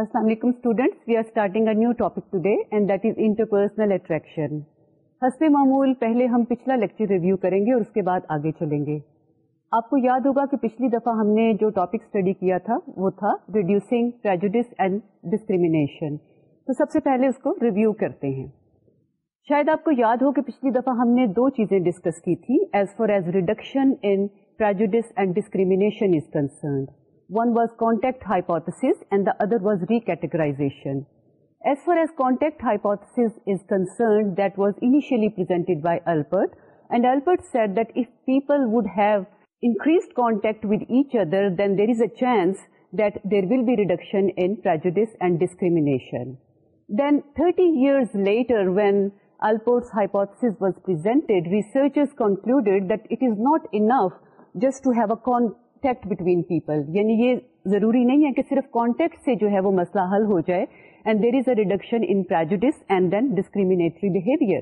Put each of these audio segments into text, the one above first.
ہستے معمول ہم نے جو ٹاپک اسٹڈی کیا تھا وہ تھا تو سب سے پہلے اس کو ریویو کرتے ہیں شاید آپ کو یاد ہو کہ پچھلی دفعہ ہم نے دو چیزیں ڈسکس کی تھی as is concerned One was contact hypothesis and the other was recategorization. As far as contact hypothesis is concerned, that was initially presented by Alpert, and Alpert said that if people would have increased contact with each other, then there is a chance that there will be reduction in prejudice and discrimination. Then 30 years later, when Alpert's hypothesis was presented, researchers concluded that it is not enough just to have a contact between people یعنی یہ ضروری نہیں ہے کہ صرف contact سے جو ہے وہ مسئلہ حل ہو جائے and there is a reduction in prejudice and then discriminatory behaviour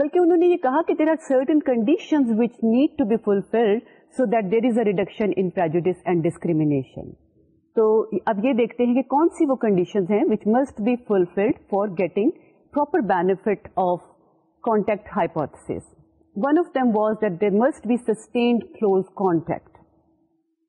بلکہ انہوں نے یہ کہا کہ there are certain which need to be fulfilled so that there is a reduction in prejudice and discrimination تو اب یہ دیکھتے ہیں کہ کون سی وہ کنڈیشن ہیں which must be fulfilled for getting proper benefit of contact hypothesis one of them was that there must be sustained close contact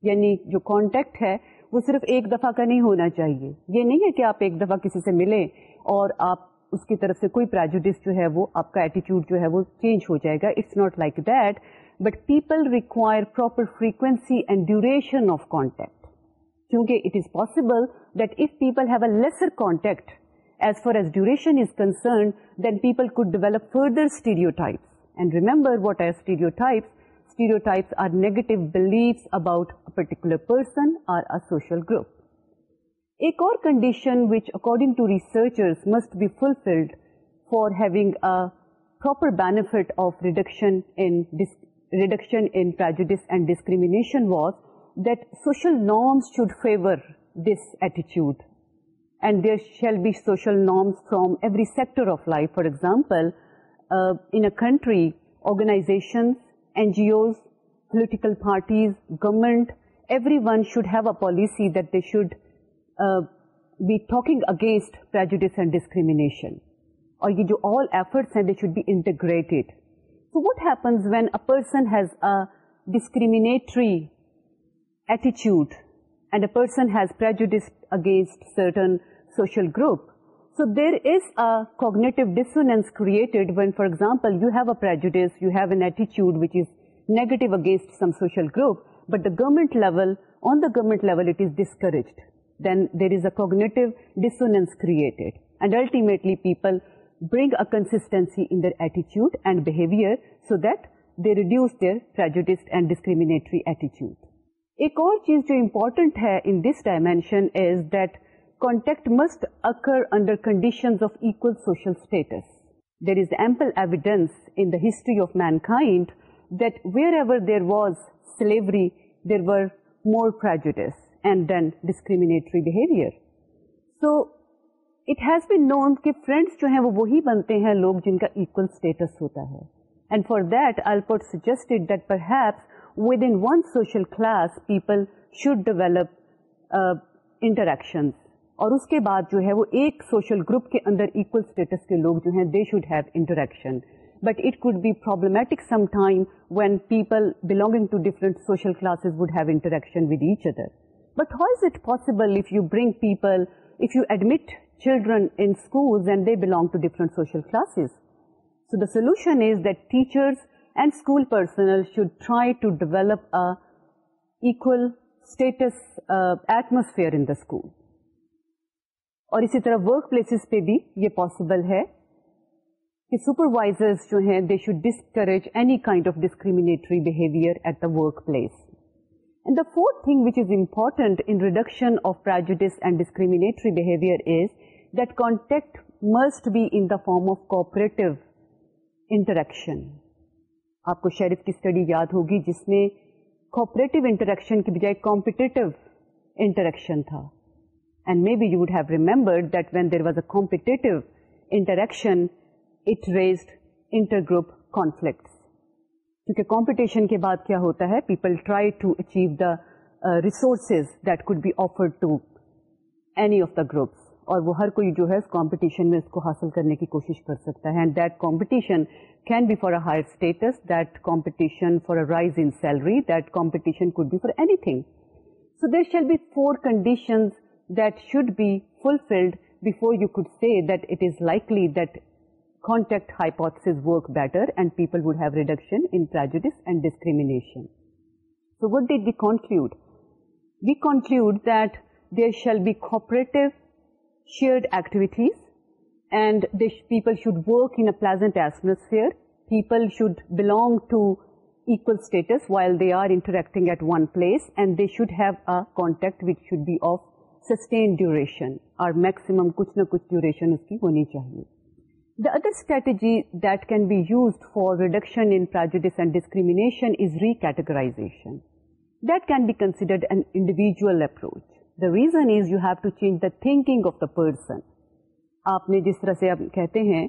یعنی جو کانٹیکٹ ہے وہ صرف ایک دفعہ کا نہیں ہونا چاہیے یہ نہیں ہے کہ آپ ایک دفعہ کسی سے ملیں اور آپ اس کی طرف سے کوئی پراجوڈیس جو ہے وہ آپ کا ایٹیچیوڈ جو ہے وہ چینج ہو جائے گا it's not like that but people require proper frequency and duration of contact کیونکہ it is possible that if people have a lesser contact as far as duration is concerned then people could develop further types and remember what are types Stereotypes are negative beliefs about a particular person or a social group. A core condition which, according to researchers, must be fulfilled for having a proper benefit of reduction in prejudice and discrimination was that social norms should favor this attitude, and there shall be social norms from every sector of life. For example, uh, in a country, organizations N G Os political parties government every one should have a policy that they should be talking against prejudice and discrimination اور یہ جو all efforts ہیں they should be integrated so what happens when a person has a discriminatory ایٹیچیوڈ and a person has prejudice against certain social group so there is a cognitive dissonance created when for example you have a prejudice you have N eighty negative against some social grow but the government level on the government level discouraged then there is a cognitive ڈسونےس created and الٹی people bring a consistency انٹیچیوڈ and behaviour so that they reduce their prejudice and discriminatory ایٹیچیوڈ ایک اور چیز جو important ہے must occur under condition status there is ample evidence history of mankind دور there was slavery there were more prejudice and then discrimination so it has been known کہ friends جو ہیں وہی بنتے ہیں لوگ جن کا ایکل اسٹیٹس ہوتا ہے اینڈ فار دل پوٹ سجیسٹ اٹ پر شوڈ ڈیولپ انٹریکشن اور اس کے بعد جو ہے وہ ایک سوشل گروپ کے اندر اسٹیٹس کے لوگ جو ہیں they should have interaction but it could be problematic some time when people belonging to different social classes would have interaction with each other but how is it possible if you bring people if you admit children in schools and they belong to different social classes so the solution is that teacher and school personnel should try to develop equal status atmosphere in the school اور اسی طرح work places پہ بھی یہ possible ہے کہ supervisors جو ہیں they should discourage any kind of discriminatory behaviour at the work place and the fourth thing which is important in reduction of prejudice and discriminatory behaviour is that contact must be in the form of cooperative interaction آپ کو Sherif کی study یاد ہوگی جس میں cooperative interaction کی بجائے competitive interaction تھا and maybe you would have ریمبریکشن گروپ کانفلیکٹس کیونکہ people try to achieve the resources that could be afforded groups اور وہ ہر کوئی جو ہے اس کو حاصل کرنے کی کوشش کر سکتا ہے that should be fulfilled before you could say that it is likely that contact hypothesis work better and people would have reduction in prejudice and discrimination. So what did we conclude? We conclude that there shall be cooperative shared activities and people should work in a pleasant atmosphere. People should belong to equal status while they are interacting at one place, and they should have a contact which should be of sustain duration اور maximum کچھ نہ کچھ duration اس کی ہونی چاہیے the other strategy that can be used for reduction in prejudice and discrimination is re categorization that can be considered an individual approach the reason is you have to change the thinking of the person آپ نے جس طرح سے آپ کہتے ہیں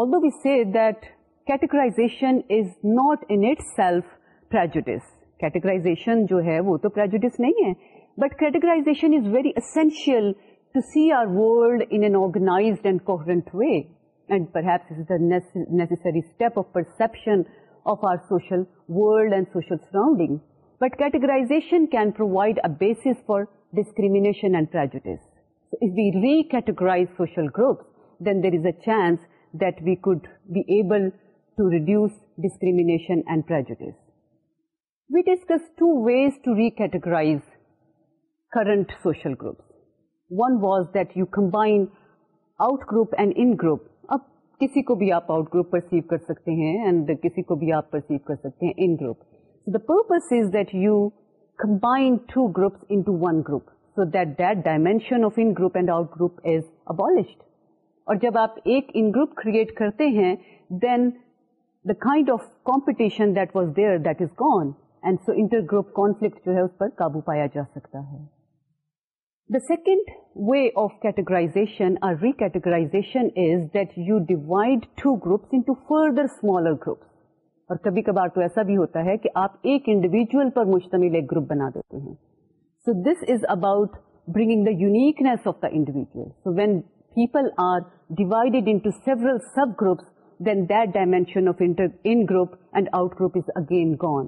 although we see that categorization is not in it self prejudice categorization جو ہے وہ تو پریجڈس نہیں ہے But categorization is very essential to see our world in an organized and coherent way. And perhaps this is the necessary step of perception of our social world and social surroundings. But categorization can provide a basis for discrimination and prejudice. So if we recategorize social groups, then there is a chance that we could be able to reduce discrimination and prejudice. We discussed two ways to recategorize current social groups one was that you combine out group and in group اب کسی کو بھی آپ out group perceive کر سکتے ہیں جب آپ ایک ان گروپ کریٹ کرتے ہیں then the kind of competition that was there that is gone and so inter group conflict جو ہے اس پر قابو پایا جاتا ہے سیکنڈ وے آف of اور or recategorization is that you divide to groups into further further smaller groups اور کبھی کبھار تو ایسا بھی ہوتا ہے کہ آپ ایک انڈیویجل پر مشتمل ایک گروپ بنا دیتے ہیں so this is about bringing the uniqueness of the individual so when people are divided in sub groups then that dimension of in group and out group is again gone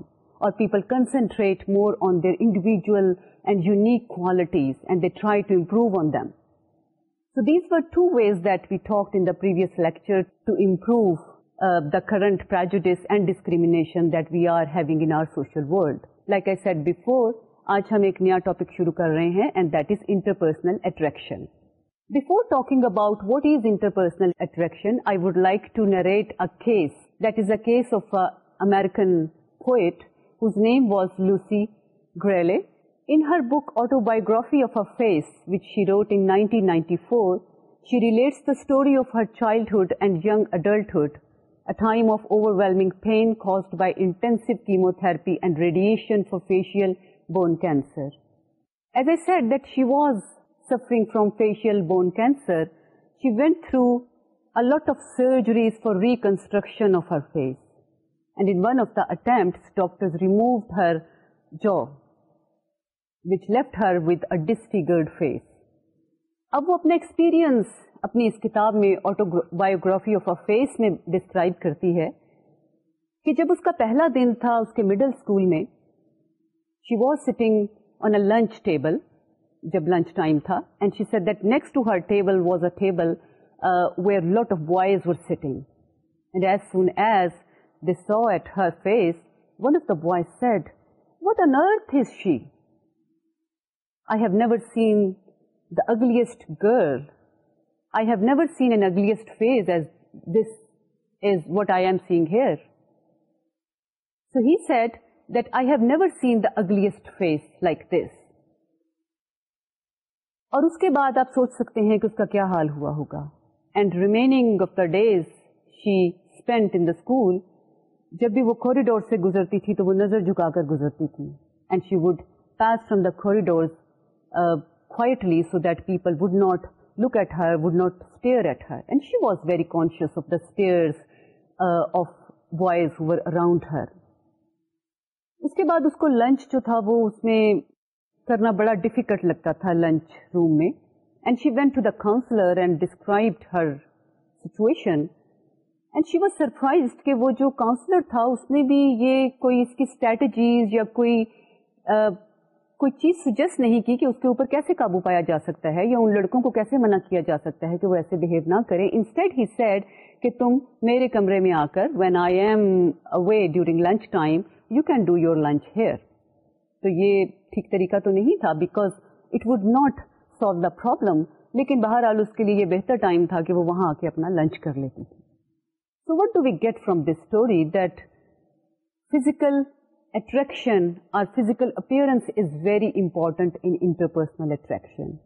people concentrate more on their individual and unique qualities and they try to improve on them so these ways improve the current and discrimination that we before آج ہم ایک نیا topic شروع کر رہے ہیں and that is attraction case is a case of American poet whose name was Lucy Grele. In her book Autobiography of a Face, which she wrote in 1994, she relates the story of her childhood and young adulthood, a time of overwhelming pain caused by intensive chemotherapy and radiation for facial bone cancer. As I said that she was suffering from facial bone cancer, she went through a lot of surgeries for reconstruction of her face. Disfigured face اب وہ اپنا experience اپنی اس کتاب میں biography of a face میں describe کرتی ہے کہ جب اس کا پہلا دن تھا اس کے مڈل اسکول میں she was sitting on a lunch table جب لنچ ٹائم تھا and she sat that next of boys as soon as saw at her face one of the an ugliest what on earth is she I have never seen So girl seen that so have that I the ugliest face like this اور اس کے بعد آپ سوچ سکتے ہیں کہ اس کا کیا حال ہوا ہوگا and remaining of the days she spend in the school جب بھی وہ کوریڈور سے گزرتی تھی تو وہ نظر جھکا کر گزرتی تھی and she would pass from the corridor quietly so that people would not look at her would not stare at her and she was very conscious of of the boys around her اس کے بعد اس کو lunch جو تھا وہ اس میں کرنا بڑا ڈیفیکلٹ لگتا تھا لنچ روم میں and she went to the counsellor and described her situation and she was surprise کہ وہ جو کاؤنسلر تھا اس نے بھی یہ کوئی اس کی اسٹریٹجیز یا کوئی کوئی چیز سجیسٹ نہیں کی کہ اس کے اوپر کیسے قابو پایا جا سکتا ہے یا ان لڑکوں کو کیسے منع کیا جا سکتا ہے کہ وہ ایسے بہیو نہ کریں انسٹیڈ ہی سیڈ کہ تم میرے کمرے میں آ کر when I am away during lunch time you can do your lunch here تو یہ ٹھیک طریقہ تو نہیں تھا because it would not solve the problem لیکن بہرحال اس کے لیے یہ بہتر ٹائم تھا کہ وہ وہاں آ کے اپنا لنچ کر لیتی تھی So what do we get from this story? That physical attraction or physical appearance is very important in interpersonal attraction.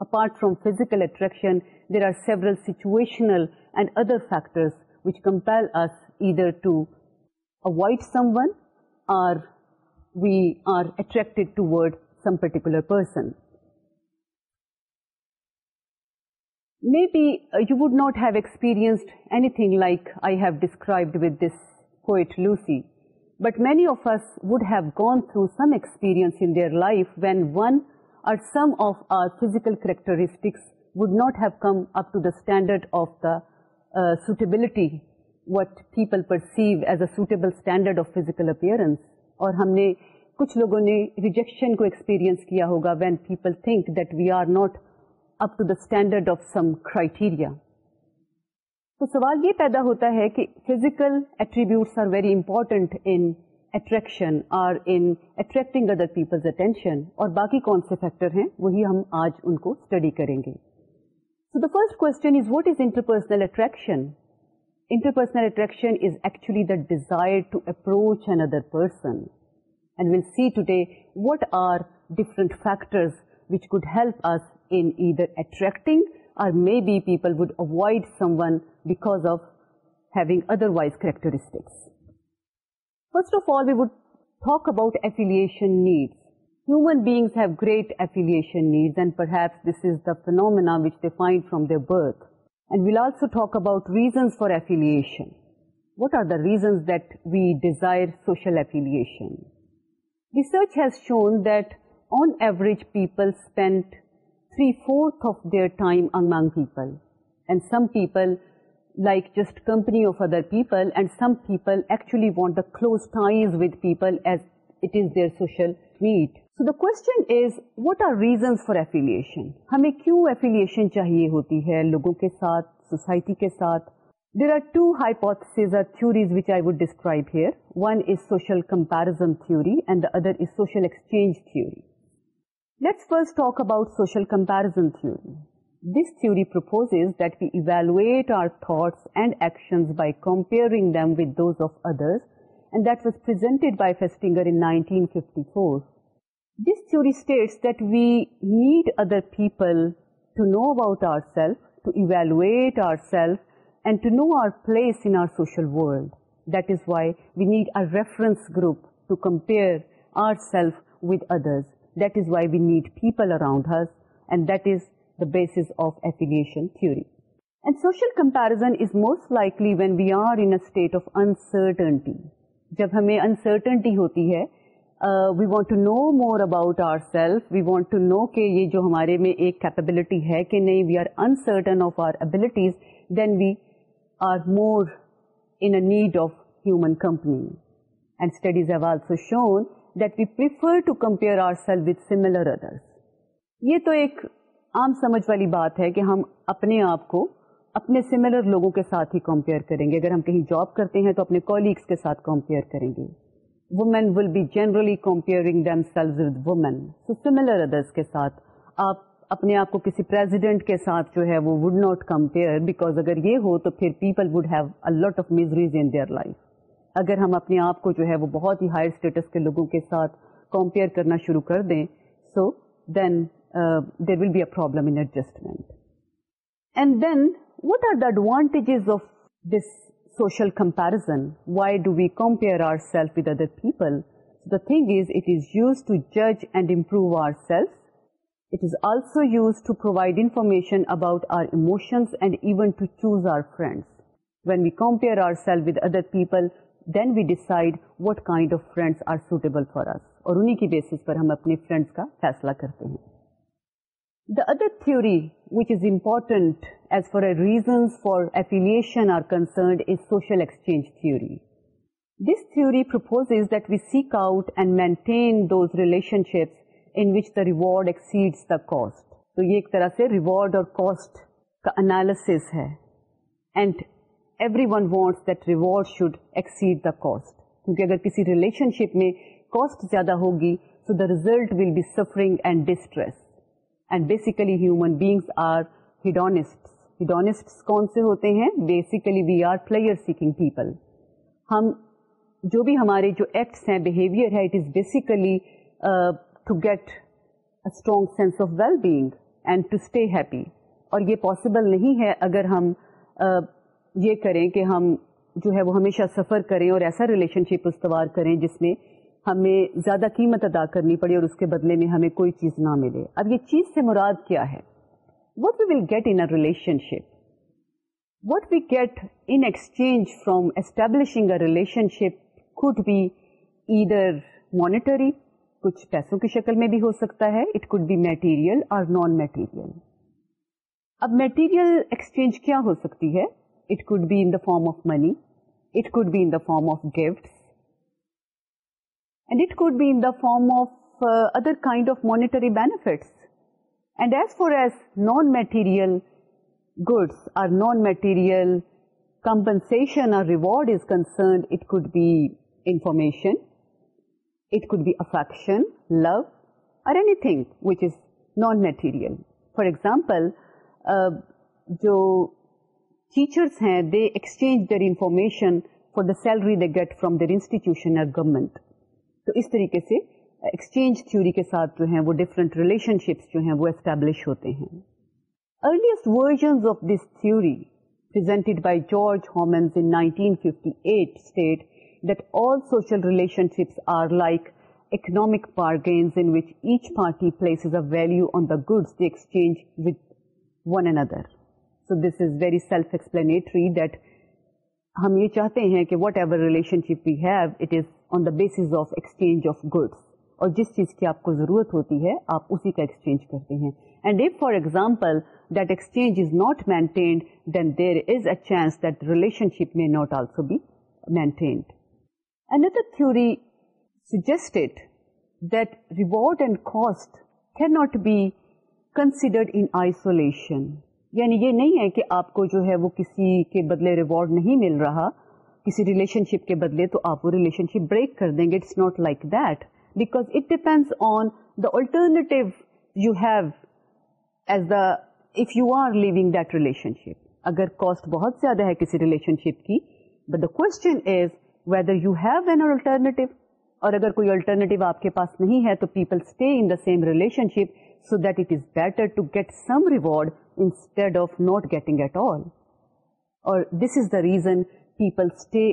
Apart from physical attraction, there are several situational and other factors which compel us either to avoid someone or we are attracted toward some particular person. Maybe you would not have experienced anything like I have describe with this کو at Lucy but many of us would have gone through some experience in life when one or of our physical characteristics would not have come up standard of acceptability what people perceive as a of physical appearance اور ہم نے کچھ لوگوں نے rejection کو experience کیا ہوگا when people think that we are not to the standard of some criteria تو سوال یہ پیدا ہوتا ہے کہ physical attributes are very important in attraction اور in attracting other Peoples attention اور باقی کون سے فیکٹر ہیں وہی ہم آج ان کو اسٹڈی کریں گے so the first question is what is interpersonal attraction interpersonal attraction is actually the desire to approach another person and we'll see today day what are different factors which could help us people would avoid some ونکس first of all we walk about per phenomena from the work we'll also talk about reasons for affiliation what are the reasons we desire social affiliation research has shown then average people three fourth of time among people and some people like just company of other people actually want close with people is what are reasons for affiliation ہمیں کیوں ایفیلشن چاہیے ہوتی ہے لوگوں کے ساتھ society کے ساتھ there are two hypothesis theories which I would describe here one is social comparison theory and the other is social exchange theory Let's first talk about social comparison theory. This theory proposes that we evaluate our thoughts and actions by comparing them with those of others, and that was presented by Festinger in 1954. This theory states that we need other people to know about ourselves, to evaluate ourselves, and to know our place in our social world. That is why we need a reference group to compare ourselves with others. Need people around her and that is base of affiliation theory comparison is most like of uncertainty جب ہمیں uncertainty ہوتی ہے we want to know more about our self we want to know کہ یہ جو ہمارے ایک capability ہے کہ نہیں we are uncertain of our abilities then we are more in need of human companies shown that we prefer to compare our cell with similar others یہ تو ایک عام سمجھ والی بات ہے کہ ہم اپنے آپ کو اپنے سملر لوگوں کے ساتھ ہی کمپیئر کریں گے اگر ہم کہیں جاب کرتے ہیں تو اپنے کولیگس کے ساتھ کمپیئر کریں گے women will be generally comparing selves with women so similar others کے ساتھ آپ اپنے آپ کو کسی پریزیڈنٹ کے ساتھ جو ہے وہ وڈ ناٹ کمپیئر بیکاز اگر یہ ہو تو پھر people would have a lot of miseries in their life اگر ہم اپنے آپ کو جو ہے وہ بہت ہی ہائر اسٹیٹس کے لوگوں کے ساتھ کمپیئر کرنا شروع کر دیں so then there will be a problem in adjustment and then what are the advantages of this social comparison why do we compare our self with other people the thing is it is use to جج and improve our self it is also use to provide information about our and even to choose our friends when we compare our self with other people جوری this theory out and maintain ships تو یہ ایک طرح سے reward اور everyone wants that reward should exceed the cost کیونکہ اگر کسی ریلیشن شپ میں کاسٹ زیادہ ہوگی so the result will be suffering and and distress basically human beings are hedonist hedonist کون سے ہوتے ہیں basically we are pleasure seeking people ہم جو بھی ہمارے جو ایکٹس ہیں بہیویئر ہے it is basically to get strong sense of well being and to stay happy اور یہ پاسبل نہیں ہے اگر ہم uh, یہ کریں کہ ہم جو ہے وہ ہمیشہ سفر کریں اور ایسا ریلیشن شپ استوار کریں جس میں ہمیں زیادہ قیمت ادا کرنی پڑے اور اس کے بدلے میں ہمیں کوئی چیز نہ ملے اب یہ چیز سے مراد کیا ہے what we will get in relationship what we get in exchange from establishing a relationship could be either monetary کچھ پیسوں کی شکل میں بھی ہو سکتا ہے اٹ کوڈ بی میٹیریل اور نان میٹیریل اب میٹیریل ایکسچینج کیا ہو سکتی ہے It could be in the form of money. It could be in the form of gifts. And it could be in the form of uh, other kind of monetary benefits. And as far as non-material goods or non-material compensation or reward is concerned, it could be information, it could be affection, love, or anything which is non-material. For example, uh, jo teachers ہیں the exchange their information for the salary they get from there institution تو اس طریقے سے exchange theory کے ساتھ جو وہ different relationships جو ہیں وہ اسٹیبلش ہوتے ہیں earliest versions of this by presented by George 1958 state that that all social relation like are like economic which each party places a value on the goods exchange with one another so this is very self explanatory that ہم یہ چاہتے ہیں کہ whatever relationship we have it is on the basis of exchange of goods اور جس چیز کی آپ کو ضرورت ہوتی ہے آپ اسی کا ایکسچینج کرتے ہیں and if for example that exchange is not maintained then there is a chance that relationship میں not also be maintained اینڈر theory suggested that reward and cost کی not be considered in isolation یعنی یہ نہیں ہے کہ آپ کو جو ہے وہ کسی کے بدلے ریوارڈ نہیں مل رہا کسی ریلیشن شپ کے بدلے تو آپ وہ ریلیشن شپ بریک کر دیں گے it's not like that because it on the alternative you have as the if you are leaving that relationship اگر کاسٹ بہت زیادہ ہے کسی ریلیشن شپ کی but the question is whether you have an alternative اور اگر کوئی alternative آپ کے پاس نہیں ہے تو people stay in the same relationship so that it is better to get some reward this is the reason people stay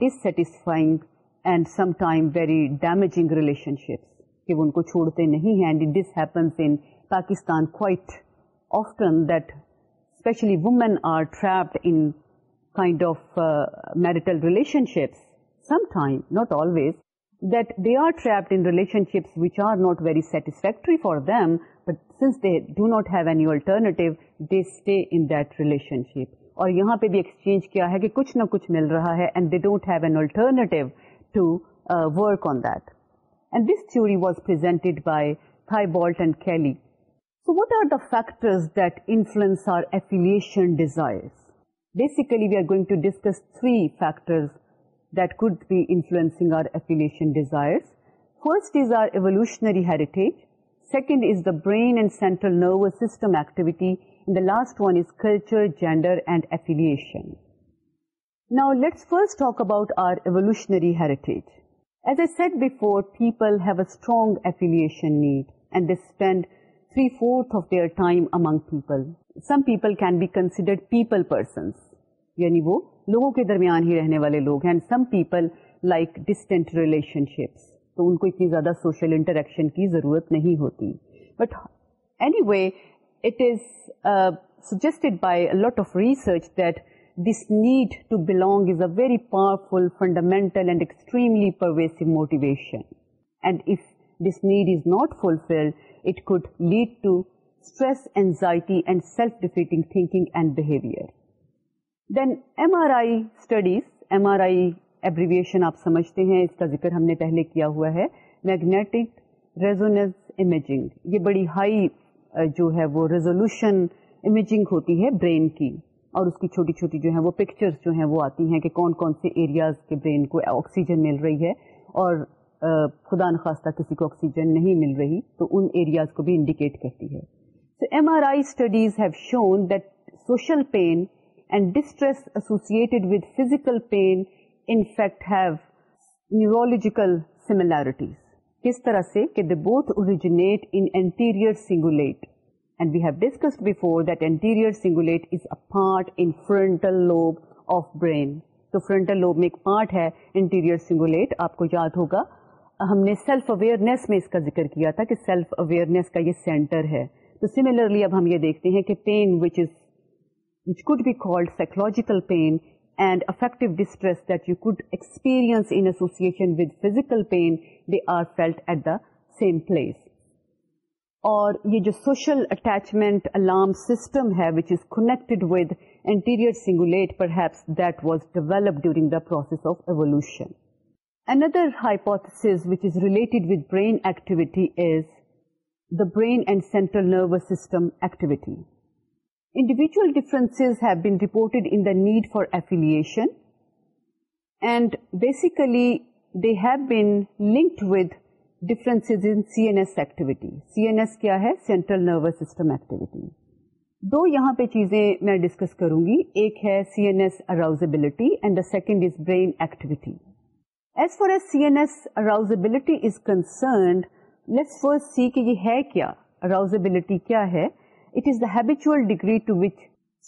dissatisfying and sometime very damaging relationships کہ وہ ان کو چھوڑتے نہیں ہیں Pakistan are trapped in kind of marital relation time not always that they are trapped in relationships which are not very satisfactory for them since they do not have alternative they stay relationship اور یہاں پہ بھی exchange کیا ہے کہ کچھ نہ کچھ مل رہا ہے second is the brain central nervous سمٹیویٹیسٹ کلچر جینڈرفیل now let's first about our ایولیٹیج as a for people affiliation need and spend three fourth of their time among people some people can be کنسیڈرسنس یعنی وہ لوگوں کے درمیان ہی رہنے والے لوگ and some people like distant relationships تو ان کو اتنی زیادہ سوشل انٹریکشن کی ضرورت نہیں ہوتی but anyway it is suggested by lot of research that this need to belong is a very powerful fundamental and extremely pervasive motivation and if this need is not fulfil it could lead to stress anxiety and self defeating thinking and behaviour then M R I studies M R I abbreviation آپ سمجھتے ہیں اس کا ذکر ہم نے پہلے کیا ہوا ہے میگنیٹک ریزونس امیجنگ یہ بڑی ہائی جو ہے وہ ریزولوشن امیجنگ ہوتی ہے برین کی اور اس کی چھوٹی چھوٹی جو ہیں وہ پکچر جو ہیں وہ آتی ہیں کہ کون کون سے ایریاز کے برین کو آکسیجن مل رہی ہے اور خدا نخواستہ کسی کو آکسیجن نہیں مل رہی تو ان ایریاز کو بھی انڈیکیٹ کرتی ہے M R I studies have shown that social pain pain and distress associated with physical fact have neurological frontal کس طرح سے So میں ایک پارٹ ہے انٹیریئر سنگولیٹ آپ کو یاد ہوگا ہم نے سیلف اویئرنیس میں اس کا ذکر کیا تھا کہ سیلف اویئرنیس کا یہ سینٹر ہے تو سملرلی اب ہم یہ دیکھتے ہیں کہ pain which is which could be called psychological pain and affect distress you could experiential pain they are felt at the same place اور یہ جو سوشل اٹیچمنٹ الارم سسٹم ہے cingulate perhaps that was develop during the process of related which related with brain activity brain and central nervous system activity individual difference report انیڈ for affiliation and basically they have been influence C S activity C S کیا ہے central nervous system activity دو یہاں پہ چیزیں میں discuss کروں گی ایک ہے C S arousability and the second is brain activity as far as C S arousability is concerned let's first see کہ یہ ہے کیا اراؤزبلٹی کیا ہے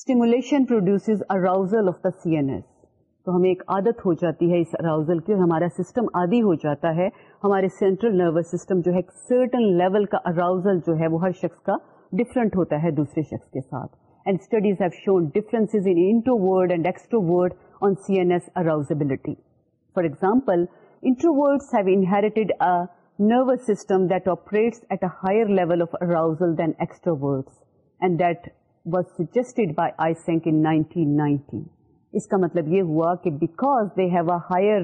stimulation arousal of the C S تو ہمیں ایک عادت ہو جاتی ہے اس اراؤزل کی اور ہمارا سسٹم عادی ہو جاتا ہے ہمارے سینٹرل نروس سسٹم جو ہے سرٹن لیول کا اراؤزل جو ہے وہ ہر شخص کا ڈفرینٹ ہوتا ہے دوسرے شخص کے ساتھ and studies have shown difference and extro C N S arousability for example have inherited nervous system that operates at a higher level of arousal then words اس کا مطلب یہ ہوا کہ higher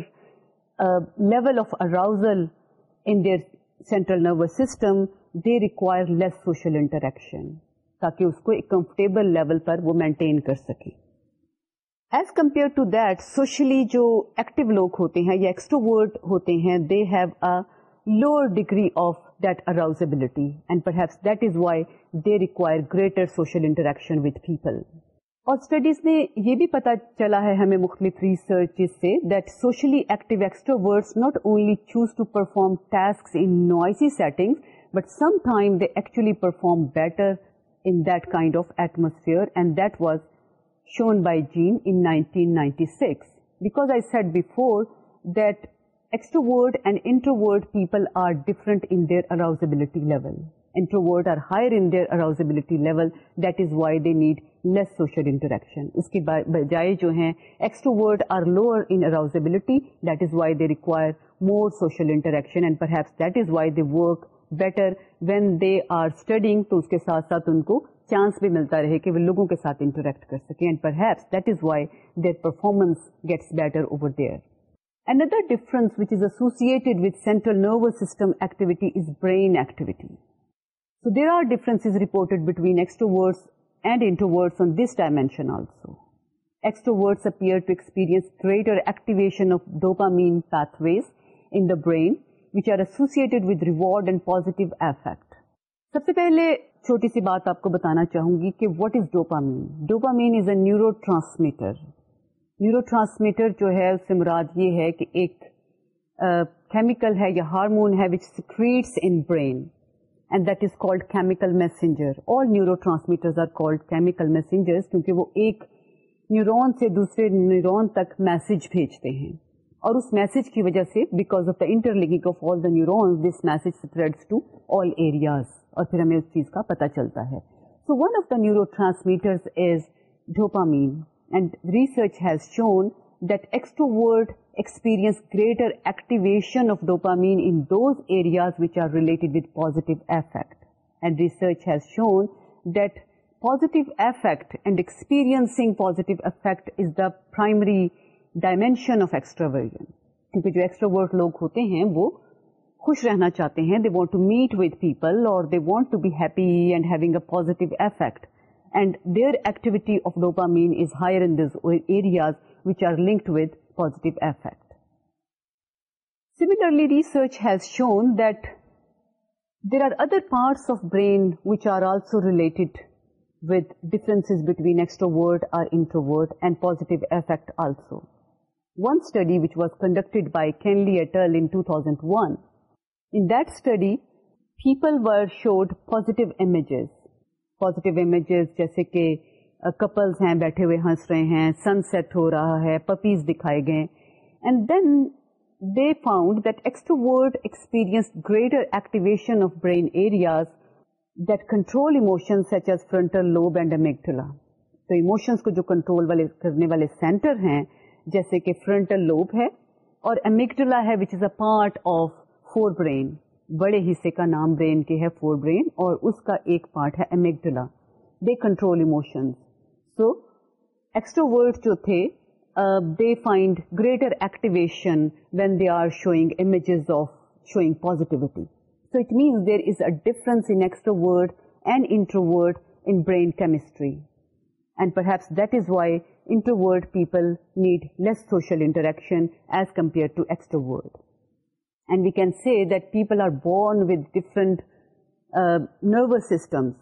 level of arousal Indian central nervous system they require less social interaction تاکہ اس کو ایک کمفرٹیبل لیول پر وہ مینٹین کر سکے as compare to that socially جو ایکٹیو لوگ ہوتے ہیں یا ایکسٹرو ورڈ ہوتے ہیں they have lower degree of that arousability and perhaps that is why they require greater social interaction with people اور اسٹڈیز نے یہ بھی پتا چلا ہے ہمیں مختلف ریسرچ سے that socially active extroverts not only choose to perform task in noise setting but some time they actually perform better in that kind of atmosphere and that was shown by Geen in 1996 because I said before that need less social interaction اس کی بجائے جو ہیں require more social interaction when they are studying تو اس کے ساتھ ساتھ ان کو چانس بھی ملتا رہے کہ وہ لوگوں کے ساتھ انٹریکٹ کر سکیں and perhaps that is why their performance gets better over their ینسٹ ویوارڈ and positive effect سب سے پہلے چھوٹی سی بات آپ کو بتانا چاہوں گی what is dopamine dopamine is a neurotransmitter neurotransmitter جو ہے اس سے مراد یہ ہے کہ ایک کیمیکل ہے یا ہارمون ہے which secretes in brain and that is hormone chemical messenger all neurotransmitters are chemical messenger کیونکہ وہ ایک نیورون سے دوسرے نیورون تک میسج بھیجتے ہیں اور اس میسج کی وجہ سے because of the انٹرلنگ of all the this message spreads to all areas اور پھر ہمیں اس چیز کا پتہ چلتا ہے so one of the neurotransmitters is transmitter جو ایکسٹرو لوگ ہوتے ہیں وہ خوش رہنا چاہتے ہیں ین is hires which are linked with positive effect similarly research shown there are other پارٹسو ریلیٹڈیڈکٹ by کینڈلیڈ one that study people positive images positive images جیسے کہ کپلس uh, ہیں بیٹھے ہوئے ہنس رہے ہیں سن سیٹ ہو رہا ہے پپیز دکھائے گئے and then they found that experience greater activation of brain areas that control such as frontal lobe and amygdala تو ایموشنس کو جو کنٹرول والے کرنے والے سینٹر ہیں جیسے کہ فرنٹل لوب ہے اور امیگولا ہے which is a part of four brain بڑے حصے کا نام برین کے ہے فور برین اور اس کا ایک پارٹ ہے amygdala they control emotion so extrovert جو تھے they find greater activation when they are showing images of showing positivity so it means there is a difference in and difference in brain chemistry and perhaps that is why intro people need less social interaction as compare to extro And we can say that people are born with different uh, nervous systems,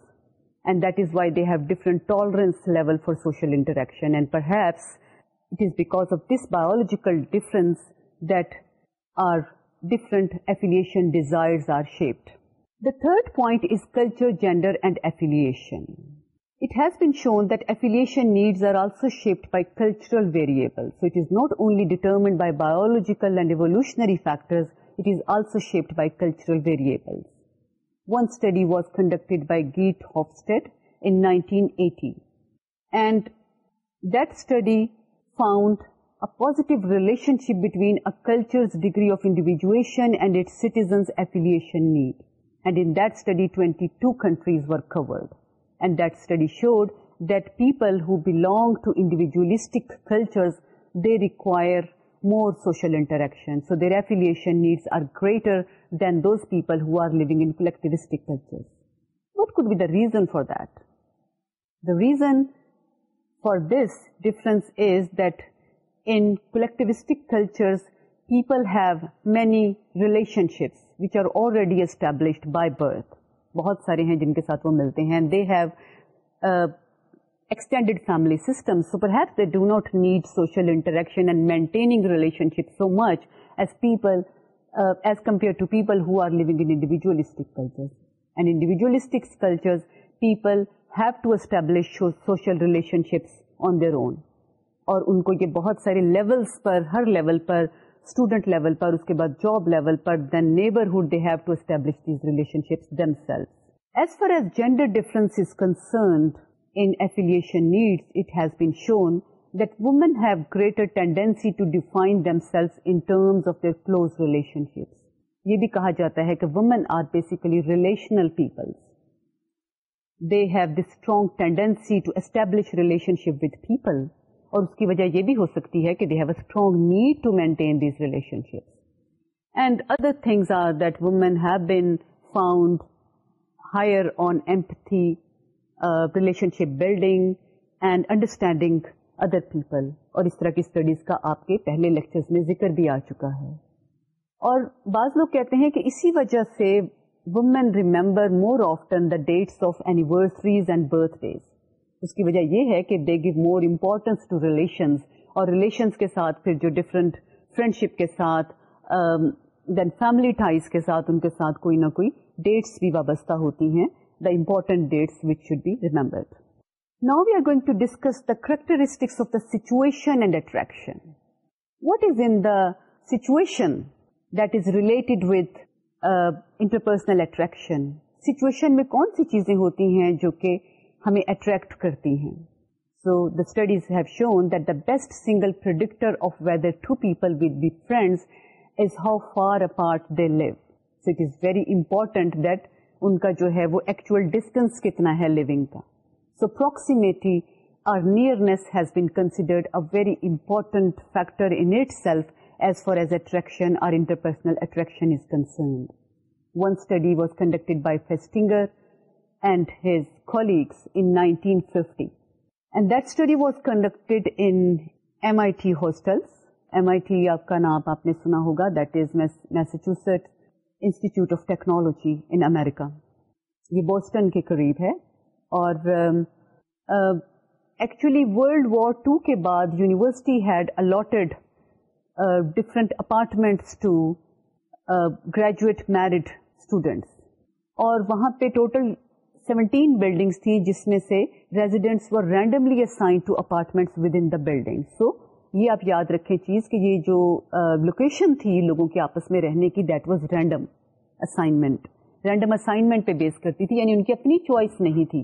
and that is why they have different tolerance level for social interaction. And perhaps it is because of this biological difference that our different affiliation desires are shaped. The third point is culture, gender, and affiliation. It has been shown that affiliation needs are also shaped by cultural variables. So it is not only determined by biological and evolutionary factors, positive relationship between degree of individuation should people belong to individualistic require more social interaction so their affiliation need are greater than those people what could be the reason for the reason for this difference is that انٹیوسٹک people have many relationships which are already established by birth بہت سارے ہیں جن کے ساتھ وہ ملتے ہیں they have extended family system. So perhaps they do not need social interaction and maintaining relationships so much as people uh, as compared to people who are living in individualistic cultures. And individualistic cultures, people have to establish social relationships on their own. اور ان کو یہ بہت سارے levels پر ہر level پر student level پر اس کے بعد جاب لیول پر then neighbourhood they have to establish these relationships themselves as far as gender difference is concerned اس کی وجہ یہ بھی ہو سکتی ہے کہ relationship building and understanding other people اور اس طرح کی اسٹڈیز کا آپ کے پہلے لیکچر میں ذکر بھی آ چکا ہے اور بعض لوگ کہتے ہیں کہ اسی وجہ سے women remember more often the dates of anniversaries and birthdays اس کی وجہ یہ ہے کہ they give more importance to relations اور ریلیشنز کے ساتھ پھر جو ڈفرنٹ فرینڈشپ کے ساتھ دین فیملی ٹائز کے ساتھ ان کے ساتھ کوئی نہ کوئی ڈیٹس بھی وابستہ ہوتی ہیں important dates which should be ریمبرسٹکس what is in cent is related situation میں کون سی چیزیں ہوتی ہیں جو کہ ہمیں اٹریکٹ کرتی ہیں سو داڈیز بیسٹ سنگل پر اپارٹ دیو سٹ از ویری امپورٹنٹ دیکھ ان کا جو ہے وہ ایکچوئل ڈسٹینس کتنا ہے لیونگ کا سو پروکسیمیٹی اور اور nearness has been considered very important factor in in in itself as as far attraction attraction interpersonal is concerned one study study was was conducted conducted by Festinger and and his colleagues fifty that M M I I T hostels T آپ کا نام آپ نے سنا ہوگا that is institute of technology in America یہ Boston کے قریب ہے اور ایکچولی ورلڈ وار ٹو کے بعد university had allotted different apartments to graduate married students اور وہاں پہ ٹوٹل سیونٹین بلڈنگس تھیں جس میں سے residents were apartments with in the building so یہ آپ یاد رکھیں چیز کہ یہ جو لوکیشن تھی لوگوں کے آپس میں رہنے کی that was random assignment random assignment پہ بیس کرتی تھی یعنی ان کی اپنی چوائس نہیں تھی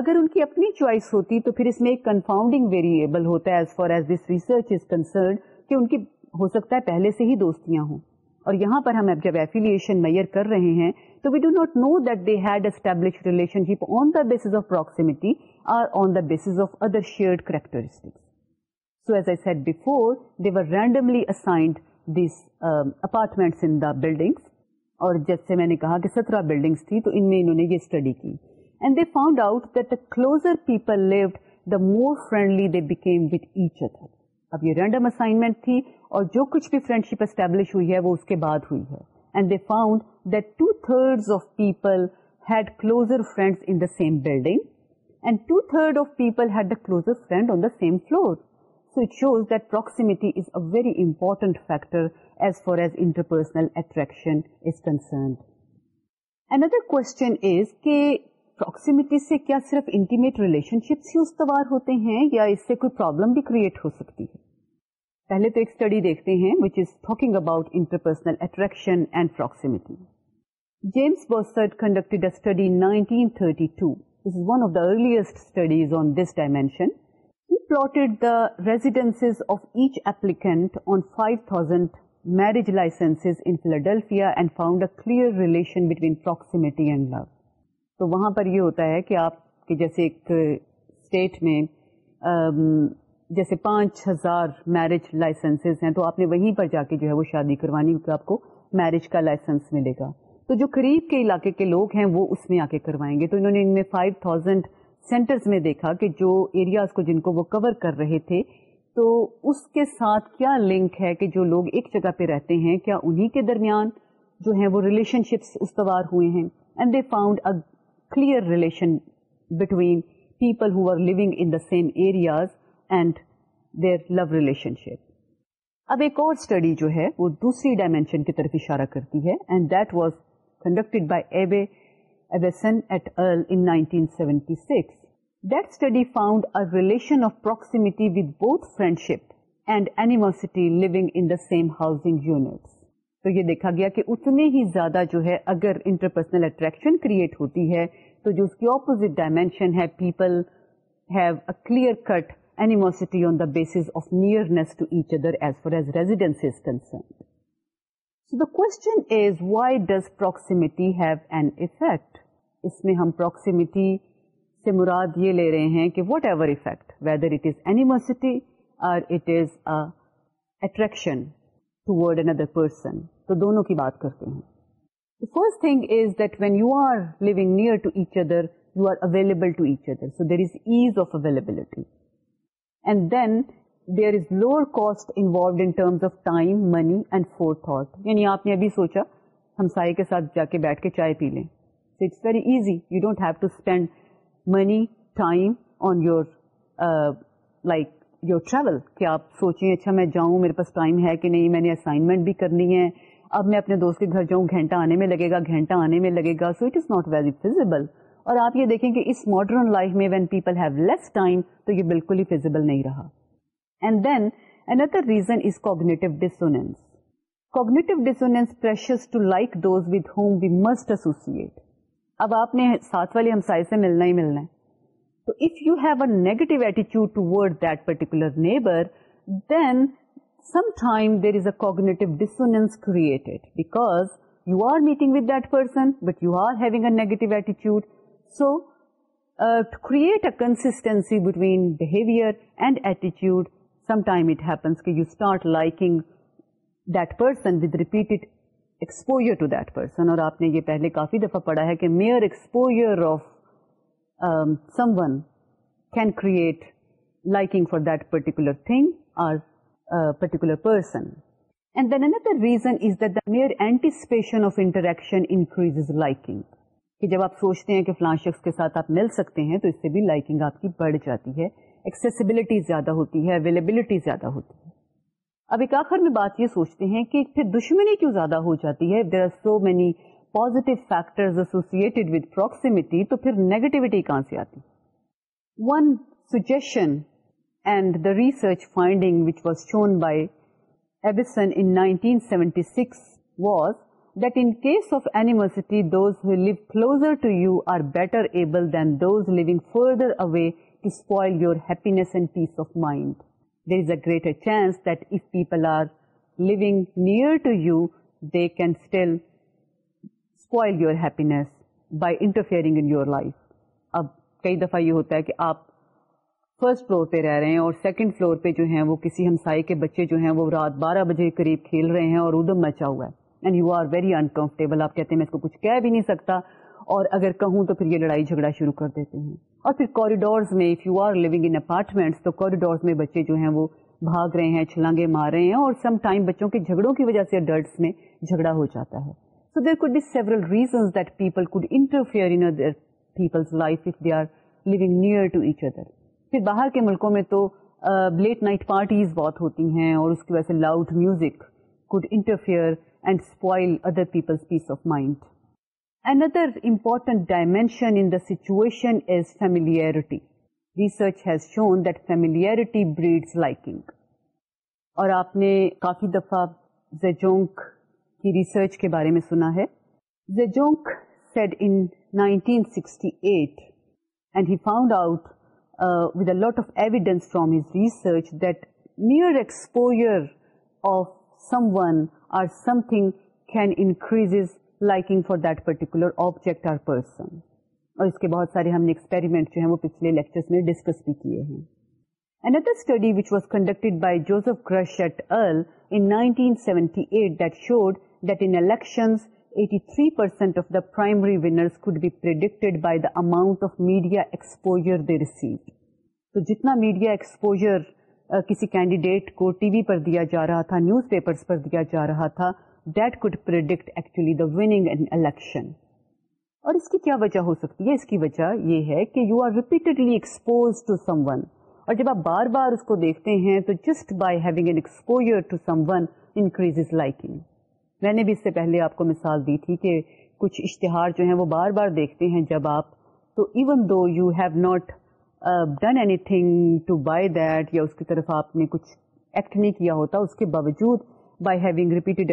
اگر ان کی اپنی چوائس ہوتی تو پھر اس میں ایک کنفاؤنڈنگ ویریبل ہوتا ہے as far as this research is concerned کہ ان کی ہو سکتا ہے پہلے سے ہی دوستیاں ہوں اور یہاں پر ہم جب ایفیلیشن میئر کر رہے ہیں تو we do not know that they had establish relationship on the basis of proximity or on the basis of other shared characteristics shoes I said before the were randomly apartments اور جب سے میں نے کہا کہ سترہ buildings تھی تو ان میں انہوں نے یہ اسٹڈی کی more friendly they with each other اب یہ رینڈم اسائنمنٹ تھی اور جو کچھ بھی شپ اسٹیبلش ہوئی ہے وہ اس کے بعد ہے found that two third of people same building friend on the same floor are important factor as far interpersonal سے کیا صرف انٹیمیٹ ریلیشن استوار ہوتے ہیں یا اس سے کوئی پرابلم بھی کریٹ ہو سکتی ہے پہلے تو ایک اسٹڈی دیکھتے ہیں plotted the residences of each applicant on 5,000 marriage licenses in Philadelphia and found a clear relation between proximity and love. So, وہاں پر یہ ہوتا ہے کہ آپ کے جیسے ایک state میں um, جیسے پانچ ہزار میرج لائسنسز ہیں تو آپ نے وہیں پر جا کے جو ہے وہ شادی کروانی کیونکہ آپ کو میرج کا لائسنس ملے گا تو جو قریب کے علاقے کے لوگ ہیں وہ اس میں آ کے کروائیں گے تو انہوں نے ان میں فائیو تھاؤزینڈ سینٹرز میں دیکھا کہ جو ایریاز کو جن کو وہ کور کر رہے تھے تو اس کے ساتھ کیا لنک ہے کہ جو لوگ ایک جگہ پہ رہتے ہیں کیا انہیں کے درمیان جو ہیں وہ ریلیشن شپس استوار ہوئے ہیں and they found a clear relation between people who are in the same areas and there love relationship اب ایک اور اسٹڈی جو ہے وہ دوسری ڈائمینشن کی طرف اشارہ کرتی ہے and that was conducted by et al. in 1976. That study found a relation of proximity with both friendship and animosity living in the same housing units. تو یہ دیکھا گیا کہ اتنے ہی زیادہ جو ہے اگر انٹرپرسنل اٹریکشن کریٹ ہوتی ہے تو جو اس کی اپوزٹ ڈائمینشن ہے people have a clear cut animosity on the base of nearness to each other as far as residence concerned so the کون is why does پروکسیمٹیو an effect اس میں ہم پراکسمٹی سے مراد یہ لے رہے ہیں کہ واٹ ایوریورسٹی اور اٹ از اٹریکشن اندر پرسن تو دونوں کی بات کرتے ہیں first thing is that when you are living near to each other you are available to each other so there is ease of availability and then there is lower cost involved in terms of time money and four thought یعنی آپ نے ابھی سوچا ہم سائے کے ساتھ جا کے بیٹھ کے چائے پی لیں so it's very easy you don't have to spend money time on your like your travel کہ آپ سوچیں اچھا میں جاؤں میرے پاس ٹائم ہے کہ نہیں میں نے اسائنمنٹ بھی کرنی ہے اب میں اپنے دوست کے گھر جاؤں گھنٹہ آنے میں لگے گا گھنٹہ آنے میں لگے گا so it is not very feasible اور آپ یہ دیکھیں کہ اس ماڈرن لائف میں when people have less time تو یہ بالکل ہی فیزیبل نہیں رہا مسٹ ایسوسیٹ اب آپ نے ساتھ والے ہمسائے سے ملنا ہی ملنا ہے تو if you have a negative ایٹیچیوڈ to particular neighbour then time there is a because you are meeting with that person but you having a negative ایٹیچیوڈ so create a consistency between and ایٹیچیوڈ you start liking درسنٹ exposure اور آپ نے یہ پہلے کافی دفعہ پڑا ہے کہ mere exposure of can create liking for particular thing or particular person and then in the reason is that mere anticipation of interaction increase liking کہ جب آپ سوچتے ہیں کہ شخص کے ساتھ آپ مل سکتے ہیں تو اس سے بھی لائکنگ آپ کی بڑھ جاتی ہے ایکسیسیبلٹی زیادہ ہوتی ہے اویلیبلٹی زیادہ ہوتی ہے اب ایک آخر میں بات یہ سوچتے ہیں کہ پھر دشمنی کیوں زیادہ ہو جاتی ہے there are so many positive factor associated with proximity تو پھر نیگیٹیوٹی کہاں سے آتی one suggestion and the research finding which was shown by Ebbesen in 1976 was that in case of animosity, those who live closer to you are better able than those living further away greater chance that if people near to you they can still spoil your happy life اب کئی دفعہ یہ ہوتا ہے کہ آپ first floor پہ رہ رہے ہیں اور سیکنڈ فلور پہ جو ہیں وہ کسی ہم سای کے بچے جو ہیں وہ رات بارہ بجے قریب کھیل رہے ہیں اور ادب مچا ہوا ہے انکمفرٹیبل آپ کہتے ہیں میں اس کو کچھ کہہ بھی نہیں سکتا اور اگر کہوں تو پھر یہ لڑائی جھگڑا شروع کر دیتے ہیں اور پھر کوریڈورز میں if you are living in apartments تو کوریڈورز میں بچے جو ہیں وہ بھاگ رہے ہیں چھلانگے مار رہے ہیں اور سم ٹائم بچوں کے جھگڑوں کی وجہ سے اڈلٹس میں جھگڑا ہو جاتا ہے so there could be several reasons that people could interfere in other people's life near to each other پھر باہر کے ملکوں میں تو لیٹ نائٹ پارٹیز بہت ہوتی ہیں اور اس کی وجہ سے loud music could interfere and spoil other people's peace of mind another important dimension research has shown that family bread like اور آپ نے کافی دفعہ زیجونک کی ریسرچ کے بارے میں سنا ہے Zajonc said int and he found out lot of evidence from his research there exposure of someone or can increase liking for that particular object or person اور اس کے بہت سارے ہم نے ایکسپیریمنٹ جو ہے پچھلے لیکچر میں ڈسکس بھی کیے ہیں اماؤنٹ آف میڈیا جتنا میڈیا ایکسپوجر uh, کسی تھا نیوز پیپر پر دیا جا رہا تھا اس کی کیا وجہ ہو سکتی ہے اس کی وجہ یہ ہے کہ یو آر ریپیٹڈلی دیکھتے ہیں تو just by one increase liking میں نے بھی اس سے پہلے آپ کو مثال دی تھی کہ کچھ اشتہار جو ہیں وہ بار بار دیکھتے ہیں جب آپ تو even though you have not done anything to buy that یا اس کی طرف آپ نے کچھ ایکٹ نہیں کیا ہوتا اس کے باوجود سگنل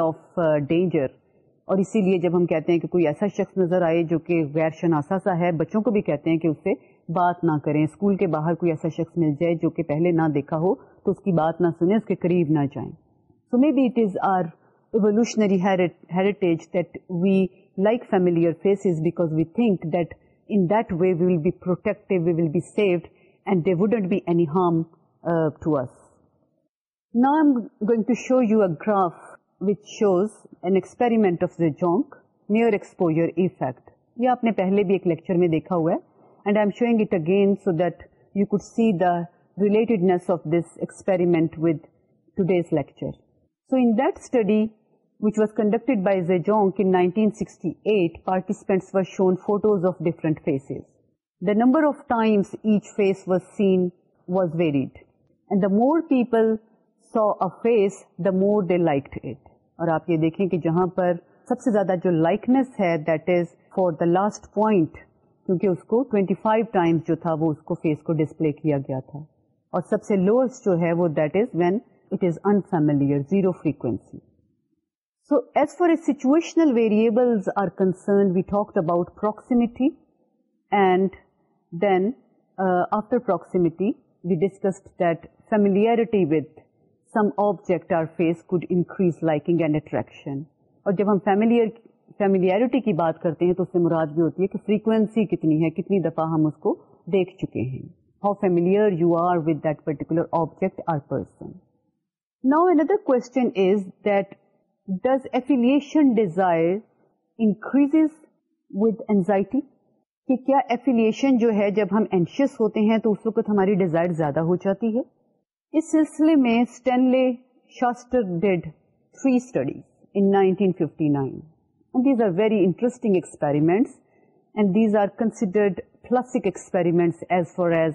uh, danger. اور اسی لیے جب ہم کہتے ہیں کہ کوئی ایسا شخص نظر آئے جو کہ غیر شناسا سا ہے بچوں کو بھی کہتے ہیں کہ اسے بات نہ کریں اسکول کے باہر کوئی ایسا شخص مل جائے جو کہ پہلے نہ دیکھا ہو تو اس کی بات نہ سنیں اس کے قریب نہ جائیں so maybe it is our evolutionary heritage that we like familiar faces because we think that in that way we will be protective we will be safe and they wouldn't be any harm to us نا M going to show you a graph which shows an experiment of the Zajonc near exposure effect یہ آپ نے پہلے بھی ایک lecture میں دیکھا ہوا ہے and I showing it again so that you کی داڈ آف دسپیریمنٹ سو ان دازکٹیڈ بائی ز جو scene was varied and the more people saw a the more they like it اور آپ یہ دیکھیں کہ جہاں پر سب سے زیادہ جو لائکنس ہے that is for the last point کیونکہ اس کو 25 فائیو ٹائمس جو تھا وہ اس کو فیس کو ڈسپلے کیا گیا تھا اور سب سے لوئسٹ جو ہے وہ that is when it is unfamiliar zero frequency so as far a situational variables are concern we talk about proximity and then after proximity we discussed that familiarity with some object or face could increase liking and attraction اور جب ہم familiar familiarity کی بات کرتے ہیں تو اس سے مراد بھی ہوتی ہے کہ فریکوینسی کتنی ہے کتنی دفعہ ہم اس کو دیکھ چکے ہیں how familiar you are with that particular object or person now another question is that does affiliation desire increase with anxiety کہ کیا ایفیلیشن جو ہے جب ہم اینشیس ہوتے ہیں تو اس وقت ہماری ڈیزائر زیادہ ہو جاتی ہے اس سلسلے میں Stanley Schachter did three studies in 1959 very interesting these آرسکمینٹ as far as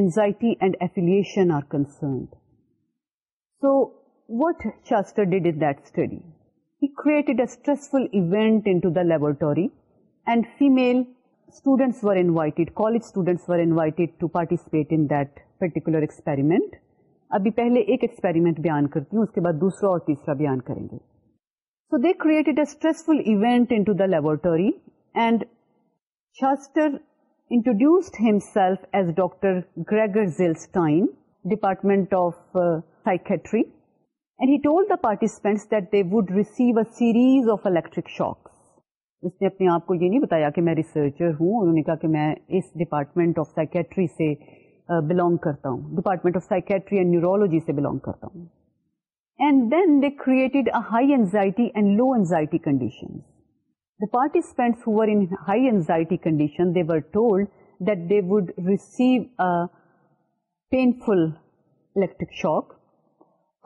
anxiety and ایفیلیشنٹوری and فیملسپیٹ پرٹیکولر ایکسپیریمنٹ ابھی پہلے ایکسپیریمنٹ بیان کرتی ہوں اس کے بعد دوسرا اور تیسرا بیان کریں گے So they created a stressful event into the laboratory and Shuster introduced himself as Dr. Gregor Zilstein, Department of uh, Psychiatry and he told the participants that they would receive a series of electric shocks. اس نے اپنے آپ کو یہ نہیں بتایا کہ میں researcher ہوں انہوں نے کہا کہ میں اس ڈپارٹمنٹ آف سائکیٹری سے بلونگ کرتا ہوں department of psychiatry and neurology سے بلونگ کرتا ہوں اینڈ دین دے کر high anxiety and low anxiety condition participants high anxiety condition they were told that the وسیو پینفلٹ shock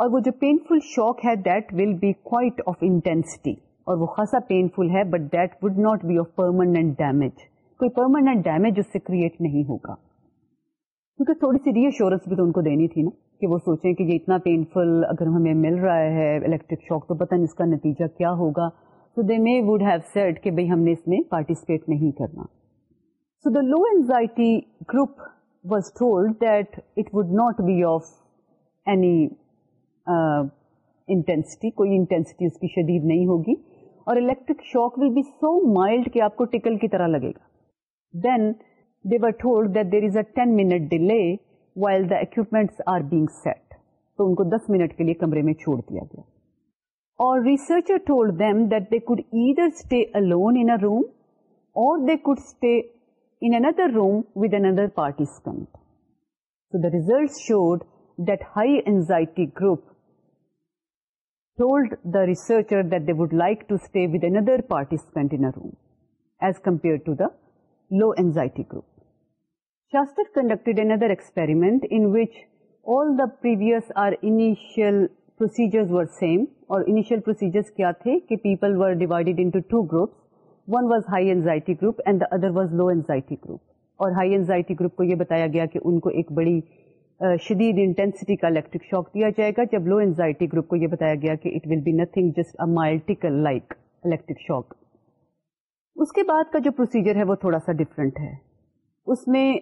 اور وہ جو پینفل شاک ہے دیٹ ول بی اور وہ خاصا پینفل ہے but that would not be of permanent damage کوئی پرماننٹ ڈیمیج اس سے کریٹ نہیں ہوگا کیونکہ تھوڑی سی ایشورینس بھی تو ان کو دینی تھی نا کہ وہ سوچیں کہ یہ اتنا پینفل اگر ہمیں مل رہا ہے الیکٹرک شاک تو پتہ نہیں اس کا نتیجہ کیا ہوگا so they may would have said کہ بھائی ہم نے اس میں پارٹیسپیٹ نہیں کرنا so the low anxiety group was told that it would not be of any intensity کوئی انٹینسٹی اس کی شدید نہیں ہوگی اور electric shock will be so mild کہ آپ کو ٹکل کی طرح لگے گا then they were told that there is a ten minute delay while set تو ان کو دس منٹ کے لیے کمرے میں چھوڑ دیا گیا اور researcher would like to stay with another participant as compare group conducted another experiment in which all Schachter conduct in other experiments پروسیجرٹی group اور ہائی اینزائٹی گروپ کو یہ بتایا گیا کہ ان کو ایک بڑی شدید انٹینسٹی کا الیکٹرک شاک دیا جائے گا جب لو انزائٹی گروپ کو یہ بتایا گیا کہ it will be nothing just tickle like electric shock اس کے بعد کا جو پروسیجر ہے وہ تھوڑا سا ڈفرینٹ ہے اس میں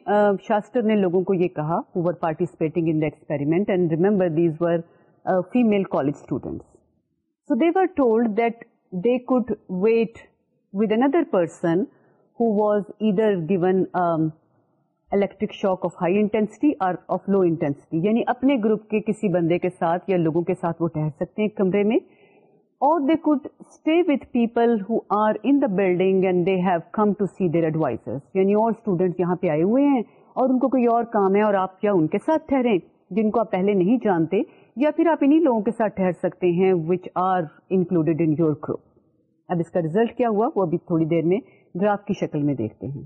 شاسٹر نے لوگوں کو یہ کہا who were participating in the experiment and remember these were female college students so were told that they could wait with another person who was either given electric shock of high intensity اور of low intensity یعنی اپنے group کے کسی بندے کے ساتھ یا لوگوں کے ساتھ وہ ٹھہر سکتے ہیں کمرے میں or they could stay with people who are in the building and they have come to see their advisors. یعنی اور اسٹوڈینٹ یہاں پہ آئے ہوئے ہیں اور ان کو کوئی اور کام ہے اور آپ کیا ان کے ساتھ ٹھہریں جن کو آپ پہلے نہیں جانتے یا پھر آپ انہیں لوگوں کے ساتھ ٹھہر سکتے ہیں which are included in your group اب اس کا ریزلٹ کیا ہوا وہ ابھی تھوڑی دیر میں گراف کی شکل میں دیکھتے ہیں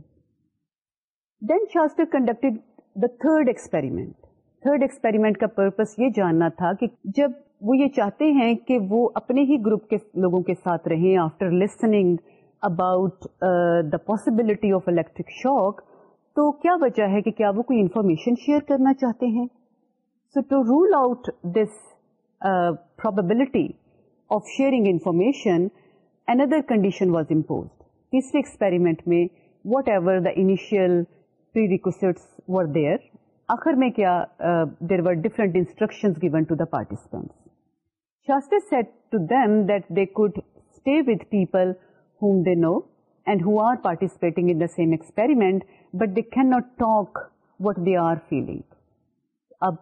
then Schachter conducted the third experiment third experiment کا پرپس یہ جاننا تھا کہ جب وہ یہ چاہتے ہیں کہ وہ اپنے ہی گروپ کے لوگوں کے ساتھ رہیں after listening about the possibility of electric shock تو کیا وجہ ہے کہ کیا وہ کوئی انفارمیشن شیئر کرنا چاہتے ہیں so to rule out this probability of sharing information another condition was imposed تیسرے ایکسپیریمنٹ میں whatever the initial were there آخر میں کیا there were different instruction given to the participants Schachter said to them that they could stay with people whom they know and who are participating in the same experiment but they can not talk what they are feeling اب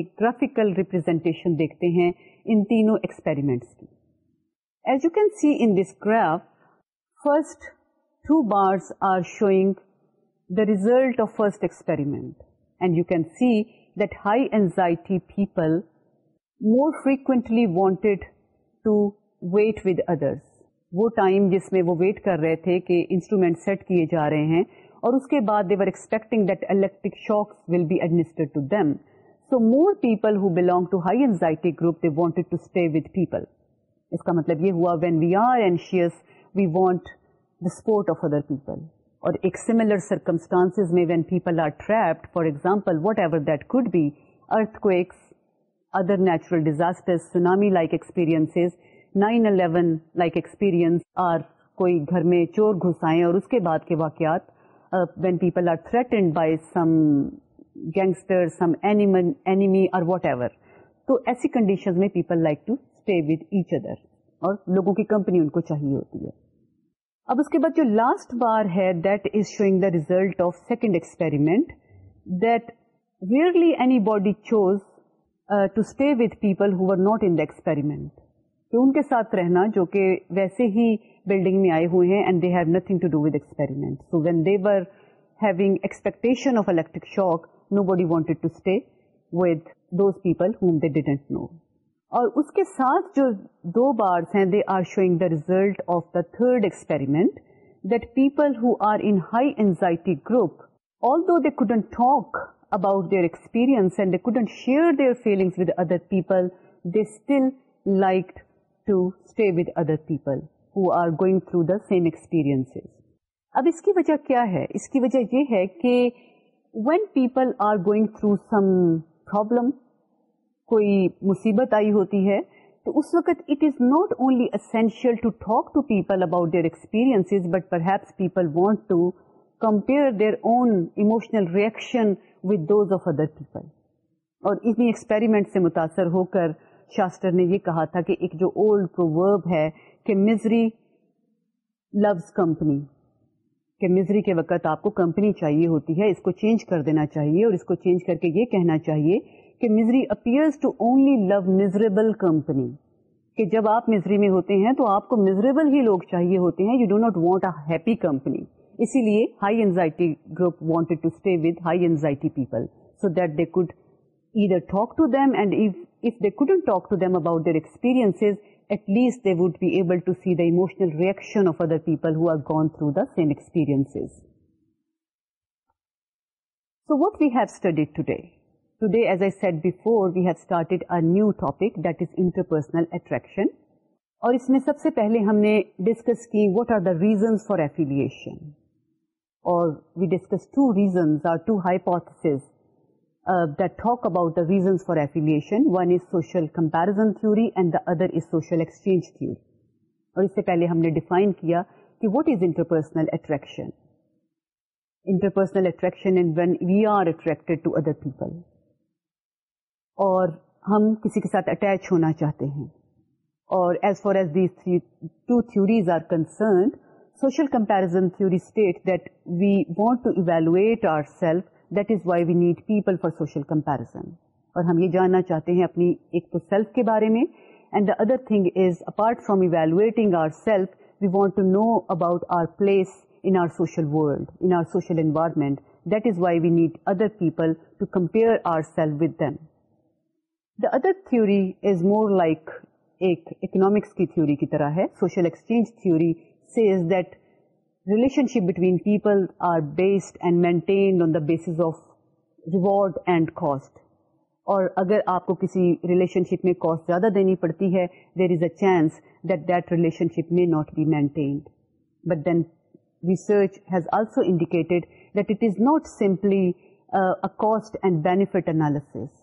ایک graphical representation دیکھتے ہیں ان تینوں experiments کی as you can see in this graph first two bars are showing the result of first experiment and you can see that high anxiety people more others. وہ time جس میں وہ wait کر رہے تھے کہ انسٹرومینٹ سیٹ کیے جا رہے ہیں اور اس کے بعد they were expecting that electric shocks will be administer to them so more people who belong to high anxiety group they wanted to stay with people اس کا مطلب یہ ہوا when we are anxious we want the support of other people اور ایک similar circumstance میں when people are trapped for example whatever that could be earth other natural disaster tsunami like experience nine eleven like experience or کوئی گھر میں چور گھس آئے اور اس کے بعد کے واقعات when people are threatened by some gangster some enemy اور وٹ ایور تو ایسی کنڈیشن میں people like to stay with each other اور لوگوں کی کمپنی ان کو چاہیے ہوتی ہے اب اس کے بعد جو لاسٹ بار ہے that is showing the result of second experiment that rarely anybody chose to stay with people who are not in the experiment کہ ان کے ساتھ رہنا جو کہ ویسے ہی بلڈنگ میں آئے ہوئے ہیں and they have nothing to do with experiment so when they were having expectation of electric shock nobody wanted to stay with those people didn't know اور اس کے ساتھ جو دو بارس ہیں they are showing the result of the third experiment that people who are in high anxiety group although they couldn't talk about their experience and they couldn't share their feelings with other people they still like to stay with other people who are going through the same experience اب اس کی وجہ کیا ہے اس کی وجہ یہ ہے کہ when people are going through some problem کوئی مصیبت آئی ہوتی ہے تو اس وقت it is not only essential to talk to people about their experience but perhaps people want to compare their own emotional reaction with those of other people اور اتنی ایکسپیریمنٹ سے متاثر ہو کر شاستر نے یہ کہا تھا کہ ایک جو اولڈ پروورب ہے کہ مزری لوز کمپنی کہ مزری کے وقت آپ کو کمپنی چاہیے ہوتی ہے اس کو چینج کر دینا چاہیے اور اس کو چینج کر کے یہ کہنا چاہیے کہ misery appears to only love miserable company کہ جب آپ مزری میں ہوتے ہیں تو آپ کو مزریبل ہی لوگ چاہیے ہوتے ہیں you do not want a happy company اسی لیے high anxiety group wanted to stay with high anxiety people so that they could either talk to them and if they reaction of other people gone through experience so what we've study today set behaviour new ٹاپکشن اور اس میں سب سے پہلے ہم نے other is social exchange theory اور اس سے پہلے ہم نے ڈیفائن کیا کہ واٹ از انٹرپرسنل پیپل اور ہم کسی کے ساتھ اٹیچ ہونا چاہتے ہیں اور as far as these two theories are concerned social comparison state that we want to evaluate our self that is why we need people for social comparison اور ہم یہ جاننا چاہتے ہیں اپنی ایک تو سیلف کے بارے میں and the other thing is apart from evaluating our self we want to know about our place in our social world in our social environment that is why we need other people to compare our self with them the other theory is more like ایک economics کی theory کی طرح ہے social exchange theory see is that relationship between people are based and maintained on the basis of reward and cost اور اگر آپ کو کسی ریلیشن شپ میں کاسٹ زیادہ دینی پڑتی ہے there is a chance that relationship میں not be maintained but then research has also indicated that it is not simply cost and benefit analysis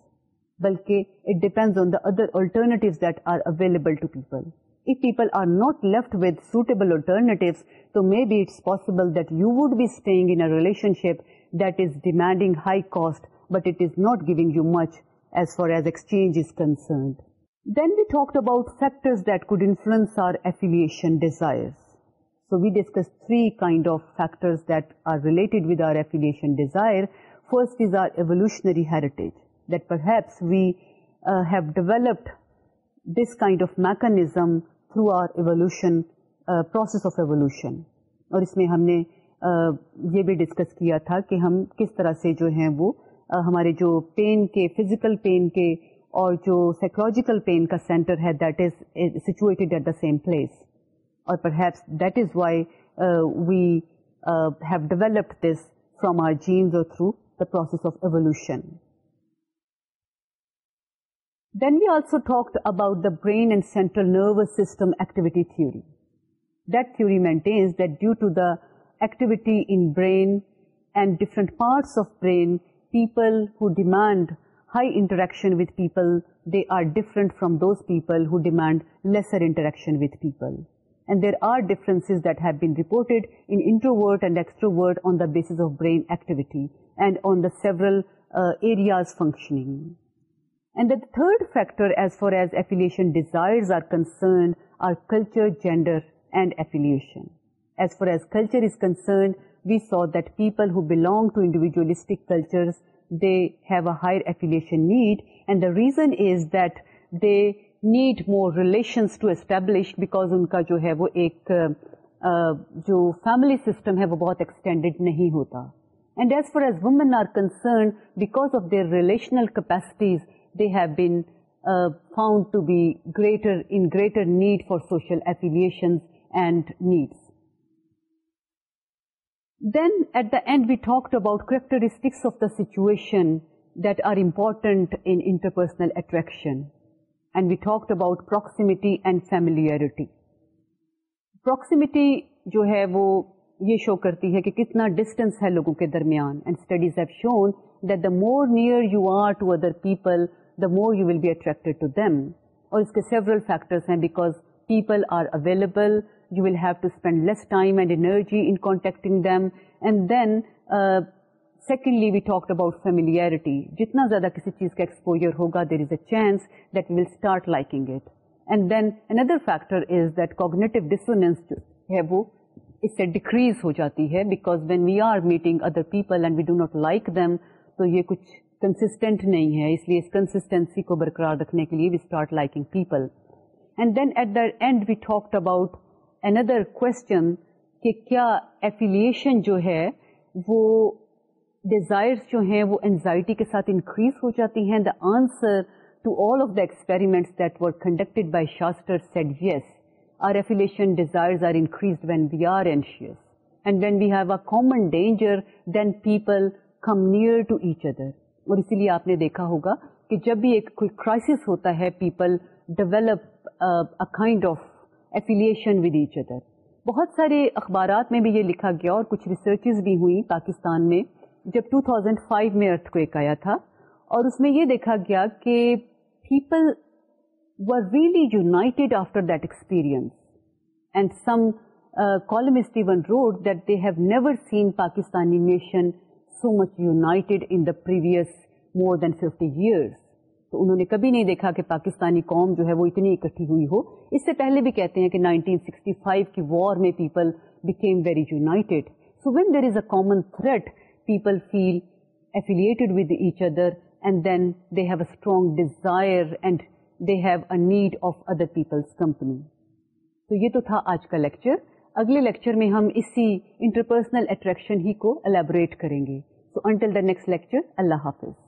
balki it depends on the other alternatives that are available to people. If people are not left with suitable alternatives, so maybe it's possible that you would be staying in a relationship that is demanding high cost, but it is not giving you much as far as exchange is concerned. Then we talked about factors that could influence our affiliation desires. So we discussed three kind of factors that are related with our affiliation desire. First is our evolutionary heritage. Have developed this kind of mechanism through our evolution process of evolution اور اس میں ہم نے یہ بھی discuss کیا تھا کہ ہم کس طرح سے جو ہیں وہ ہمارے جو پین کے فزیکل پین کے اور جو سائیکولوجیکل پین کا سینٹر ہے that is situated at the same place اور perhaps that is why we have developed this from our genes اور through the process of evolution Then we also talked about the brain and central nervous system activity theory. That theory maintains that due to the activity in brain and different parts of brain, people who demand high interaction with people, they are different from those people who demand lesser interaction with people. And there are differences that have been reported in introvert and extrovert on the basis of brain activity and on the several uh, areas functioning. And the third factor as far as affiliation desires are concern our culture gender and affiliation as far as culture is concern we saw that people who belong to individualistic nation need and the reason is that they need more relations to establish because ان کا جو ہے وہ ایک جو family system ہے وہ بہت ایکسٹینڈیڈ نہیں ہوتا and as far as women are concern because of their relational capacity found to be greater in greater need for social and familiarity. Proximity جو ہے وہ یہ شو کرتی ہے کہ کتنا ڈسٹینس ہے لوگوں کے درمیان and studies have shown that the more near you are to other people the more you will be attracted to them اور اس کے سیورل فیکٹرس ہیں because people are available you will have to spend less time and energy in contacting them and then secondly we talk about familiarity جتنا زیادہ کسی چیز کا exposure ہوگا there is a chance that will start liking it and then another factor is that cognitive dissonance جو ہے وہ اس سے ڈیکریز ہو جاتی ہے because when we are meeting other people and we do not like them تو یہ کچھ کنسٹینٹ نہیں ہے اس لیے اس کنسٹینسی کو برقرار رکھنے کے لیے اینزائٹی کے ساتھ انکریز ہو جاتی ہیں answer to all of conducted by شاسٹرز when we each other اور اسی لیے آپ نے دیکھا ہوگا کہ جب بھی ایک کوئی کرائسس ہوتا ہے people develop kind of affiliation with each other بہت سارے اخبارات میں بھی یہ لکھا گیا اور کچھ ریسرچز بھی ہوئی پاکستان میں جب 2005 میں ارتھ کویک آیا تھا اور اس میں یہ دیکھا گیا کہ people really united after that experience and some columnist even wrote that have never seen Pakistani nation so much united anyways more than fear تو انہوں نے کبھی نہیں دیکھا کہ پاکستانی قوم جو ہے وہ اتنی اکٹھی ہوئی ہو اس سے پہلے بھی کہتے ہیں کہ یہ تو تھا آج کا لیکچر اگلے لیکچر میں ہم اسی انٹرپرسنل اٹریکشن ہی کو الیبوریٹ کریں گے so until the next lecture اللہ حافظ